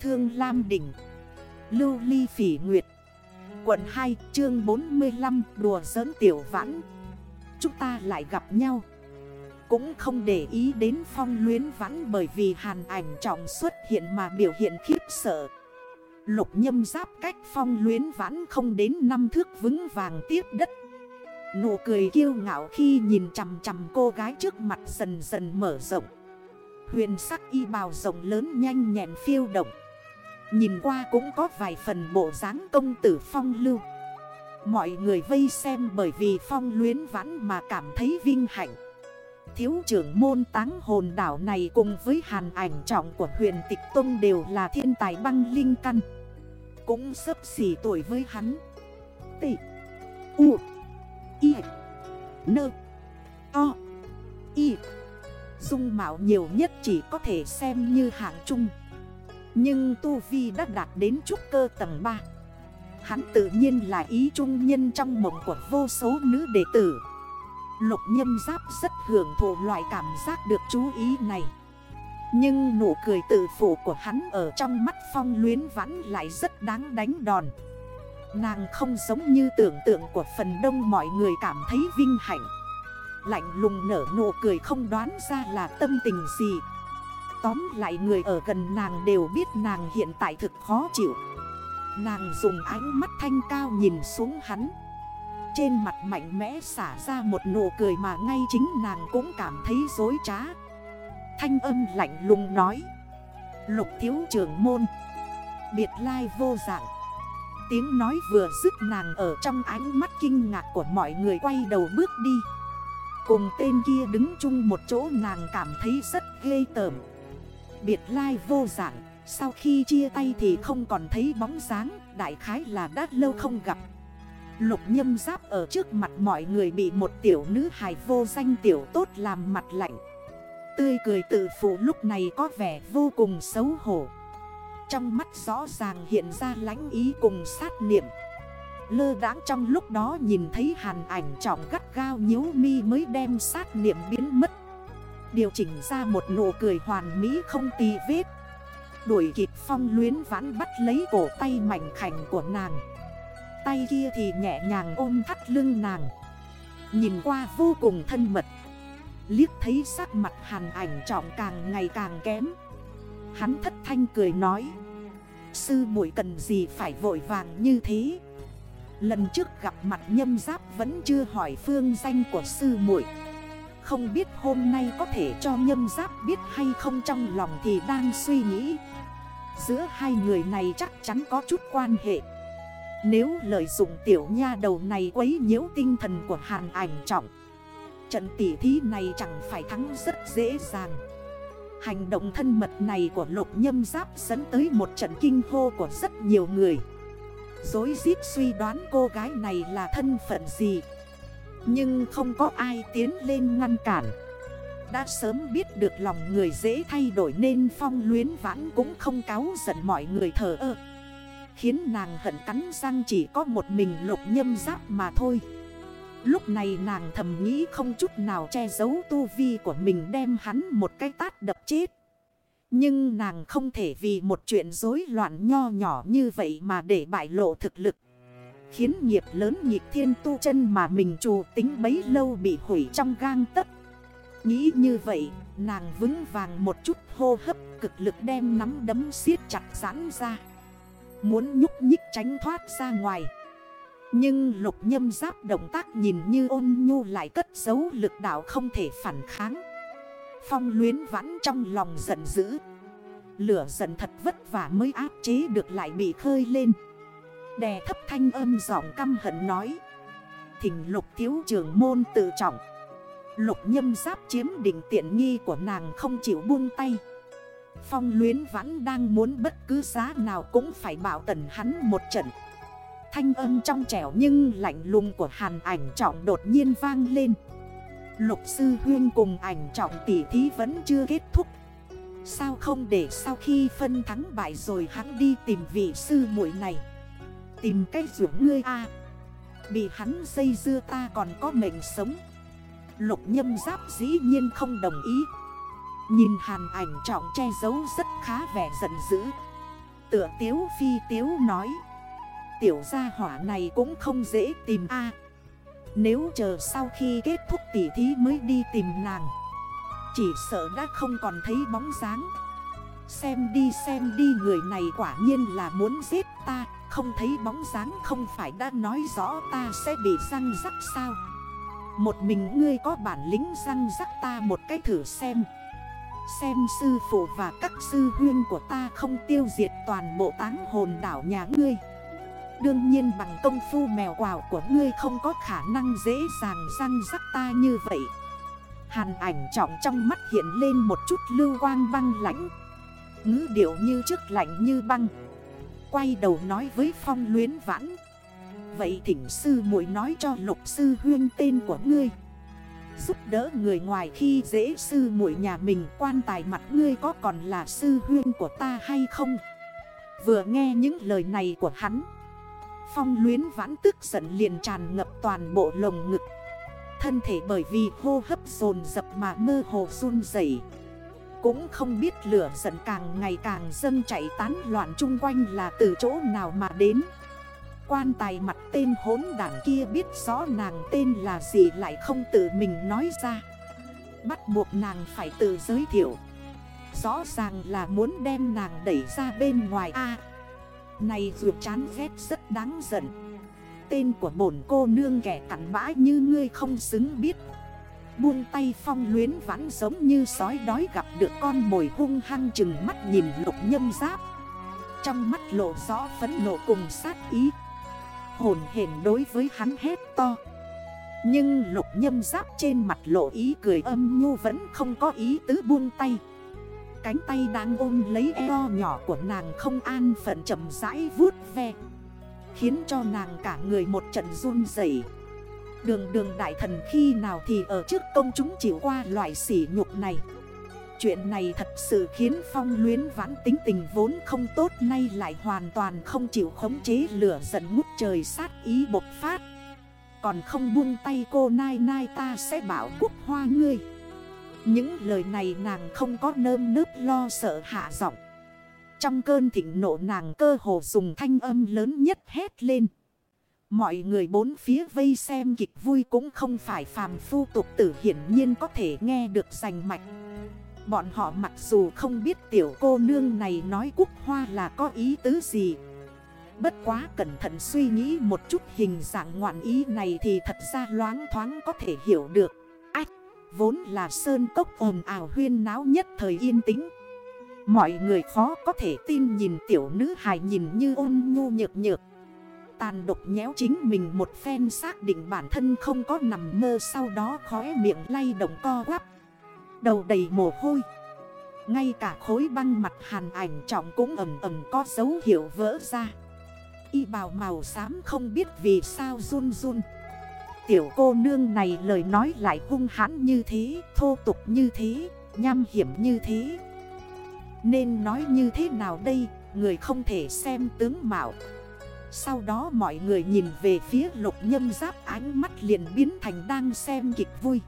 Thương Lam Đỉnh. Lưu Ly Phỉ Nguyệt. Quận 2 chương 45 Đùa giỡn tiểu vãn. Chúng ta lại gặp nhau. Cũng không để ý đến phong luyến vãn Bởi vì hàn ảnh trọng xuất hiện mà biểu hiện khiếp sợ. Lục nhâm giáp cách phong luyến vãn không đến năm thước vững vàng tiếp đất. Nụ cười kiêu ngạo khi nhìn chằm chằm cô gái trước mặt dần dần mở rộng. Huyền sắc y bào rộng lớn nhanh nhẹn phiêu động. Nhìn qua cũng có vài phần bộ dáng công tử phong lưu. Mọi người vây xem bởi vì phong luyến vãn mà cảm thấy vinh hạnh. Thiếu trưởng môn táng hồn đảo này cùng với hàn ảnh trọng của huyền tịch tông đều là thiên tài băng linh căn. Cũng sấp xỉ tuổi với hắn. T, U Y Nơ O Y Dung mạo nhiều nhất chỉ có thể xem như hạng trung. Nhưng Tu Vi đã đạt đến trúc cơ tầng 3 Hắn tự nhiên là ý trung nhân trong mộng của vô số nữ đệ tử. Lục nhâm giáp rất hưởng thụ loại cảm giác được chú ý này. Nhưng nụ cười tự phụ của hắn ở trong mắt phong luyến vãn lại rất đáng đánh đòn. Nàng không giống như tưởng tượng của phần đông mọi người cảm thấy vinh hạnh. Lạnh lùng nở nụ cười không đoán ra là tâm tình gì. Tóm lại người ở gần nàng đều biết nàng hiện tại thực khó chịu. Nàng dùng ánh mắt thanh cao nhìn xuống hắn. Trên mặt mạnh mẽ xả ra một nụ cười mà ngay chính nàng cũng cảm thấy dối trá. Thanh âm lạnh lùng nói, Lục thiếu trưởng môn. Biệt lai vô dạng. Tiếng nói vừa dứt nàng ở trong ánh mắt kinh ngạc của mọi người quay đầu bước đi. Cùng tên kia đứng chung một chỗ nàng cảm thấy rất ghê tởm. Biệt lai vô dạng, Sau khi chia tay thì không còn thấy bóng dáng, Đại khái là đã lâu không gặp. Lục nhâm giáp ở trước mặt mọi người bị một tiểu nữ hài vô danh tiểu tốt làm mặt lạnh. Tươi cười tự phụ lúc này có vẻ vô cùng xấu hổ. Trong mắt rõ ràng hiện ra lánh ý cùng sát niệm. Lơ đáng trong lúc đó nhìn thấy hàn ảnh trọng gắt gao nhếu mi mới đem sát niệm biến mất. Điều chỉnh ra một nụ cười hoàn mỹ không tì vết. Đuổi kịp phong luyến vãn bắt lấy cổ tay mảnh khảnh của nàng. Tay kia thì nhẹ nhàng ôm thắt lưng nàng. Nhìn qua vô cùng thân mật. Liếc thấy sắc mặt hàn ảnh trọng càng ngày càng kém. Hắn thất thanh cười nói. Sư muội cần gì phải vội vàng như thế? Lần trước gặp mặt nhâm giáp vẫn chưa hỏi phương danh của sư muội. Không biết hôm nay có thể cho nhâm giáp biết hay không trong lòng thì đang suy nghĩ. Giữa hai người này chắc chắn có chút quan hệ. Nếu lợi dụng tiểu nha đầu này quấy nhiễu tinh thần của hàn ảnh trọng, Trận tỉ thí này chẳng phải thắng rất dễ dàng. Hành động thân mật này của lục nhâm giáp dẫn tới một trận kinh hô của rất nhiều người. Dối rít suy đoán cô gái này là thân phận gì. Nhưng không có ai tiến lên ngăn cản. Đã sớm biết được lòng người dễ thay đổi nên phong luyến vãn cũng không cáo giận mọi người thờ ơ. Khiến nàng hận cắn răng chỉ có một mình lục nhâm giáp mà thôi. Lúc này nàng thầm nghĩ không chút nào che giấu tu vi của mình đem hắn một cái tát đập chết. Nhưng nàng không thể vì một chuyện rối loạn nho nhỏ như vậy mà để bại lộ thực lực. Khiến nghiệp lớn nhịp thiên tu chân mà mình trù tính bấy lâu bị hủy trong gang tấc. Nghĩ như vậy, nàng vững vàng một chút hô hấp cực lực đem nắm đấm siết chặt giãn ra. Muốn nhúc nhích tránh thoát ra ngoài. Nhưng lục nhâm giáp động tác nhìn như ôn nhu lại cất giấu lực đạo không thể phản kháng. Phong luyến vãn trong lòng giận dữ Lửa giận thật vất vả mới áp chế được lại bị khơi lên Đè thấp thanh âm giọng căm hận nói. Thỉnh lục thiếu trường môn tự trọng. Lục nhâm giáp chiếm đỉnh tiện nghi của nàng không chịu buông tay. Phong luyến vãn đang muốn bất cứ giá nào cũng phải bảo tần hắn một trận. Thanh âm trong trẻo nhưng lạnh lùng của hàn ảnh trọng đột nhiên vang lên. Lục sư huyên cùng ảnh trọng tỉ thí vẫn chưa kết thúc. Sao không để sau khi phân thắng bại rồi hắn đi tìm vị sư muội này? Tìm cái dưỡng ngươi a. Bị hắn dây dưa ta còn có mệnh sống. Lục nhâm giáp dĩ nhiên không đồng ý. Nhìn hàn ảnh trọng che giấu rất khá vẻ giận dữ. Tựa tiếu phi tiếu nói, Tiểu gia hỏa này cũng không dễ tìm a. Nếu chờ sau khi kết thúc tỉ thí mới đi tìm nàng. Chỉ sợ đã không còn thấy bóng dáng. Xem đi xem đi, người này quả nhiên là muốn giết ta. Không thấy bóng dáng, không phải đã nói rõ ta sẽ bị răng rắc sao? Một mình ngươi có bản lĩnh răng rắc ta một cái thử xem. Xem sư phụ và các sư huyên của ta không tiêu diệt toàn bộ táng hồn đảo nhà ngươi. Đương nhiên bằng công phu mèo quào của ngươi không có khả năng dễ dàng răng rắc ta như vậy. Hàn ảnh trọng trong mắt hiện lên một chút lưu quang băng lãnh. Ngữ điệu như trước lạnh như băng. Quay đầu nói với phong luyến vãn. Vậy thỉnh sư muội nói cho lục sư huyên tên của ngươi. Giúp đỡ người ngoài khi dễ sư muội nhà mình quan tài mặt ngươi có còn là sư huyên của ta hay không? Vừa nghe những lời này của hắn, Phong luyến vãn tức giận liền tràn ngập toàn bộ lồng ngực. Thân thể bởi vì hô hấp dồn dập mà mơ hồ run dậy cũng không biết lửa giận càng ngày càng dâng chạy tán loạn chung quanh là từ chỗ nào mà đến. Quan tài mặt tên hốn đảng kia biết rõ nàng tên là gì lại không tự mình nói ra. Bắt buộc nàng phải tự giới thiệu. Rõ ràng là muốn đem nàng đẩy ra bên ngoài A. Này vượt chán ghét rất đáng giận. Tên của bổn cô nương kẻ cặn bã như ngươi không xứng biết. Buông tay phong luyến vãn giống như sói đói gặp được con mồi hung hăng chừng mắt nhìn lục nhâm giáp. Trong mắt lộ rõ phấn nộ cùng sát ý. Hồn hển đối với hắn hét to. Nhưng lục nhâm giáp trên mặt lộ ý cười âm nhu vẫn không có ý tứ buông tay. Cánh tay đang ôm lấy eo nhỏ của nàng không an phận chậm rãi vuốt ve, Khiến cho nàng cả người một trận run dậy Đường đường đại thần khi nào thì ở trước công chúng chịu qua loại sỉ nhục này? Chuyện này thật sự khiến phong luyến vãn tính tình vốn không tốt Nay lại hoàn toàn không chịu khống chế lửa giận ngút trời sát ý bộc phát. Còn không buông tay cô nai nai ta sẽ bảo quốc hoa ngươi. Những lời này nàng không có nơm nớp lo sợ hạ giọng. Trong cơn thịnh nộ nàng cơ hồ dùng thanh âm lớn nhất hét lên. Mọi người bốn phía vây xem kịch vui cũng không phải phàm phu tục tử hiển nhiên có thể nghe được rành mạch. Bọn họ mặc dù không biết tiểu cô nương này nói quốc hoa là có ý tứ gì. Bất quá cẩn thận suy nghĩ một chút hình dạng ngoạn ý này thì thật ra loáng thoáng có thể hiểu được. Ách, vốn là sơn cốc ồn ào huyên náo nhất thời yên tĩnh. Mọi người khó có thể tin nhìn tiểu nữ hài nhìn như ôn nhu nhược nhược. Tàn độc nhéo chính mình một phen xác định bản thân không có nằm mơ Sau đó khóe miệng lay động co quắp. Đầu đầy mồ hôi. Ngay cả khối băng mặt hàn ảnh trọng cũng ẩm ẩm có dấu hiệu vỡ ra. Y bào màu xám không biết vì sao run run. Tiểu cô nương này lời nói lại hung hãn như thế, Thô tục như thế, Nham hiểm như thế. Nên nói như thế nào đây, Người không thể xem tướng mạo. Sau đó mọi người nhìn về phía lục nhâm giáp ánh mắt liền biến thành đang xem kịch vui.